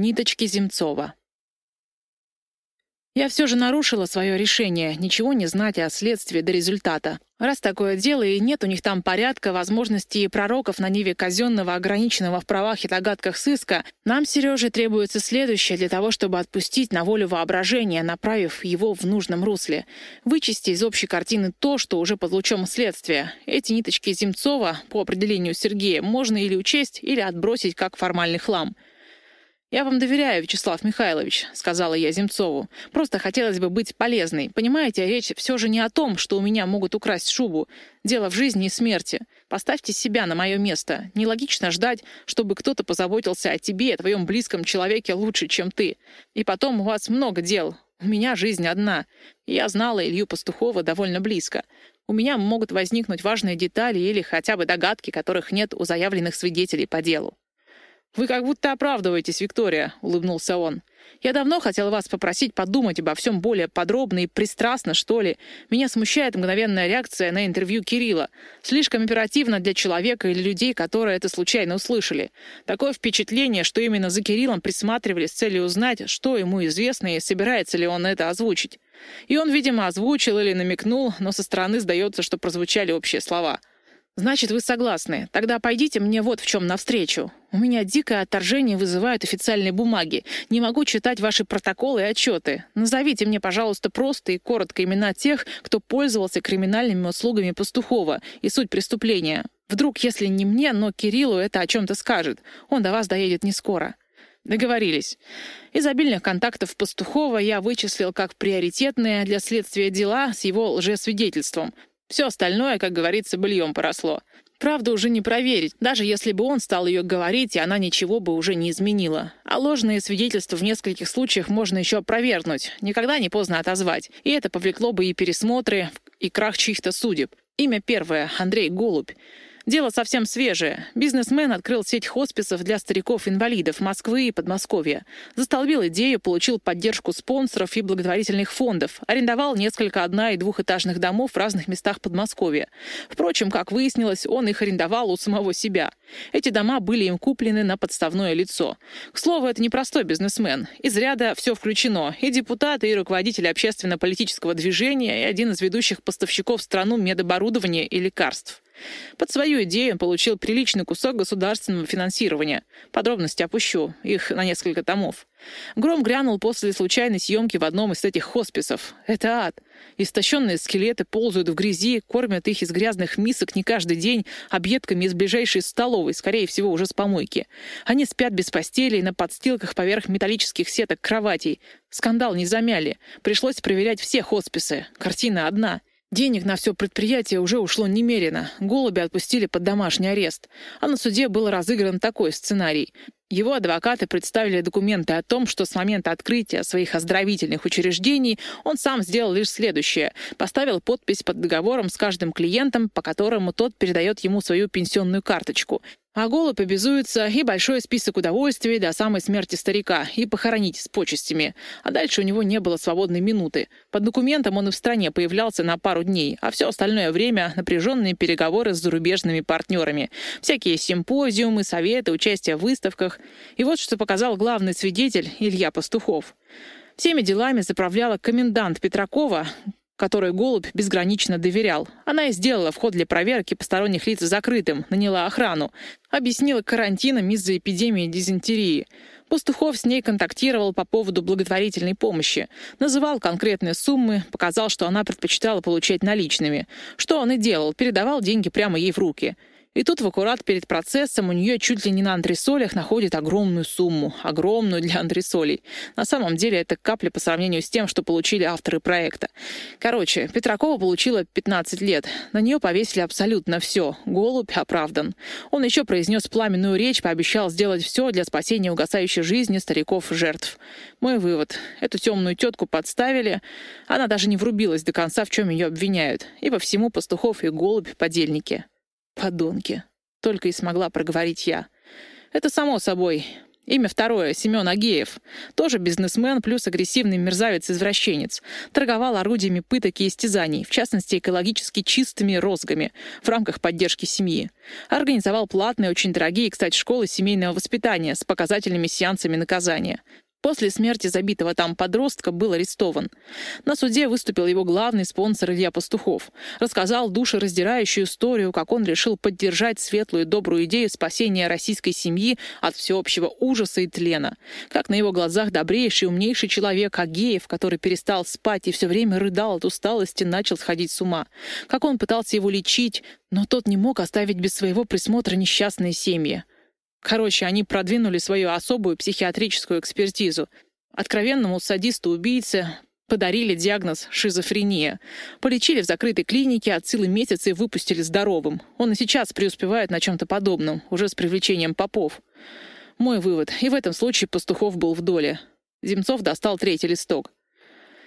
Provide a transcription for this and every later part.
Ниточки Земцова. Я все же нарушила свое решение ничего не знать о следствии до результата. Раз такое дело, и нет у них там порядка, возможностей и пророков на ниве казенного, ограниченного в правах и догадках сыска, нам, Сереже, требуется следующее для того, чтобы отпустить на волю воображения, направив его в нужном русле. Вычисти из общей картины то, что уже под лучом следствия. Эти ниточки Земцова, по определению Сергея, можно или учесть, или отбросить как формальный хлам. «Я вам доверяю, Вячеслав Михайлович», — сказала я Земцову. «Просто хотелось бы быть полезной. Понимаете, речь все же не о том, что у меня могут украсть шубу. Дело в жизни и смерти. Поставьте себя на мое место. Нелогично ждать, чтобы кто-то позаботился о тебе, о твоем близком человеке лучше, чем ты. И потом у вас много дел. У меня жизнь одна. я знала Илью Пастухова довольно близко. У меня могут возникнуть важные детали или хотя бы догадки, которых нет у заявленных свидетелей по делу. «Вы как будто оправдываетесь, Виктория», — улыбнулся он. «Я давно хотел вас попросить подумать обо всем более подробно и пристрастно, что ли. Меня смущает мгновенная реакция на интервью Кирилла. Слишком оперативно для человека или людей, которые это случайно услышали. Такое впечатление, что именно за Кириллом присматривали с целью узнать, что ему известно и собирается ли он это озвучить. И он, видимо, озвучил или намекнул, но со стороны сдается, что прозвучали общие слова». «Значит, вы согласны. Тогда пойдите мне вот в чем навстречу. У меня дикое отторжение вызывают официальные бумаги. Не могу читать ваши протоколы и отчеты. Назовите мне, пожалуйста, просто и коротко имена тех, кто пользовался криминальными услугами Пастухова и суть преступления. Вдруг, если не мне, но Кириллу это о чем-то скажет. Он до вас доедет не скоро». Договорились. Из обильных контактов Пастухова я вычислил как приоритетные для следствия дела с его лжесвидетельством. Все остальное, как говорится, быльем поросло. Правда уже не проверить, даже если бы он стал ее говорить, и она ничего бы уже не изменила. А ложные свидетельства в нескольких случаях можно еще опровергнуть, никогда не поздно отозвать. И это повлекло бы и пересмотры, и крах чьих-то судеб. Имя первое — Андрей Голубь. Дело совсем свежее. Бизнесмен открыл сеть хосписов для стариков-инвалидов Москвы и Подмосковья. Застолбил идею, получил поддержку спонсоров и благотворительных фондов. Арендовал несколько одна- и двухэтажных домов в разных местах Подмосковья. Впрочем, как выяснилось, он их арендовал у самого себя. Эти дома были им куплены на подставное лицо. К слову, это непростой бизнесмен. Из ряда все включено. И депутаты, и руководитель общественно-политического движения, и один из ведущих поставщиков в страну медоборудования и лекарств. Под свою идею он получил приличный кусок государственного финансирования. Подробности опущу, их на несколько томов. Гром грянул после случайной съемки в одном из этих хосписов. Это ад. Истощенные скелеты ползают в грязи, кормят их из грязных мисок не каждый день объедками из ближайшей столовой, скорее всего, уже с помойки. Они спят без постелей на подстилках поверх металлических сеток кроватей. Скандал не замяли. Пришлось проверять все хосписы. Картина одна. Денег на все предприятие уже ушло немерено. Голуби отпустили под домашний арест. А на суде был разыгран такой сценарий. Его адвокаты представили документы о том, что с момента открытия своих оздоровительных учреждений он сам сделал лишь следующее. Поставил подпись под договором с каждым клиентом, по которому тот передает ему свою пенсионную карточку. А голубь обязуется и большой список удовольствий до самой смерти старика, и похоронить с почестями. А дальше у него не было свободной минуты. Под документом он и в стране появлялся на пару дней, а все остальное время — напряженные переговоры с зарубежными партнерами. Всякие симпозиумы, советы, участие в выставках. И вот что показал главный свидетель Илья Пастухов. Всеми делами заправляла комендант Петракова, которой Голубь безгранично доверял. Она и сделала вход для проверки посторонних лиц закрытым, наняла охрану, объяснила карантином из-за эпидемии дизентерии. Пастухов с ней контактировал по поводу благотворительной помощи, называл конкретные суммы, показал, что она предпочитала получать наличными. Что он и делал, передавал деньги прямо ей в руки — и тут в аккурат перед процессом у нее чуть ли не на антресолях находит огромную сумму. Огромную для антресолей. На самом деле это капля по сравнению с тем, что получили авторы проекта. Короче, Петракова получила 15 лет. На нее повесили абсолютно все. Голубь оправдан. Он еще произнес пламенную речь, пообещал сделать все для спасения угасающей жизни стариков-жертв. Мой вывод. Эту темную тетку подставили. Она даже не врубилась до конца, в чем ее обвиняют. И по всему пастухов и голубь — подельники. «Подонки!» — только и смогла проговорить я. «Это само собой. Имя второе — Семен Агеев. Тоже бизнесмен плюс агрессивный мерзавец-извращенец. Торговал орудиями пыток и истязаний, в частности, экологически чистыми розгами, в рамках поддержки семьи. Организовал платные, очень дорогие, кстати, школы семейного воспитания с показательными сеансами наказания. После смерти забитого там подростка был арестован. На суде выступил его главный спонсор Илья Пастухов. Рассказал душераздирающую историю, как он решил поддержать светлую добрую идею спасения российской семьи от всеобщего ужаса и тлена. Как на его глазах добрейший и умнейший человек Агеев, который перестал спать и все время рыдал от усталости, начал сходить с ума. Как он пытался его лечить, но тот не мог оставить без своего присмотра несчастные семьи. Короче, они продвинули свою особую психиатрическую экспертизу. Откровенному садисту-убийце подарили диагноз «шизофрения». Полечили в закрытой клинике, от силы месяца и выпустили здоровым. Он и сейчас преуспевает на чем-то подобном, уже с привлечением попов. Мой вывод. И в этом случае Пастухов был в доле. Земцов достал третий листок.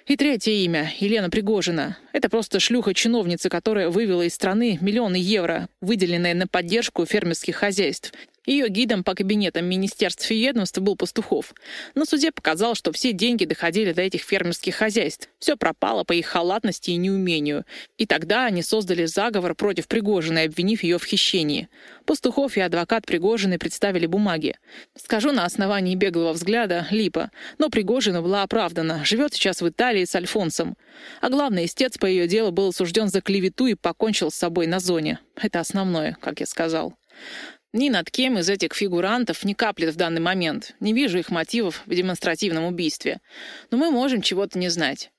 И третье имя — Елена Пригожина. Это просто шлюха-чиновница, которая вывела из страны миллионы евро, выделенные на поддержку фермерских хозяйств, ее гидом по кабинетам министерств и ведомств был Пастухов. На суде показал, что все деньги доходили до этих фермерских хозяйств. Все пропало по их халатности и неумению. И тогда они создали заговор против Пригожиной, обвинив ее в хищении. Пастухов и адвокат Пригожиной представили бумаги. Скажу на основании беглого взгляда, липа. Но Пригожина была оправдана. Живет сейчас в Италии с Альфонсом. А главный истец по ее делу был осужден за клевету и покончил с собой на зоне. Это основное, как я сказал. Ни над кем из этих фигурантов не каплет в данный момент. Не вижу их мотивов в демонстративном убийстве. Но мы можем чего-то не знать.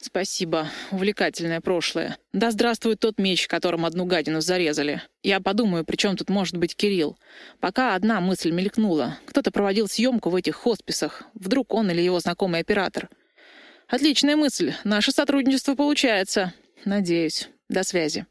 Спасибо. Увлекательное прошлое. Да здравствует тот меч, которым одну гадину зарезали. Я подумаю, при чем тут может быть Кирилл. Пока одна мысль мелькнула. Кто-то проводил съемку в этих хосписах. Вдруг он или его знакомый оператор. Отличная мысль. Наше сотрудничество получается. Надеюсь. До связи.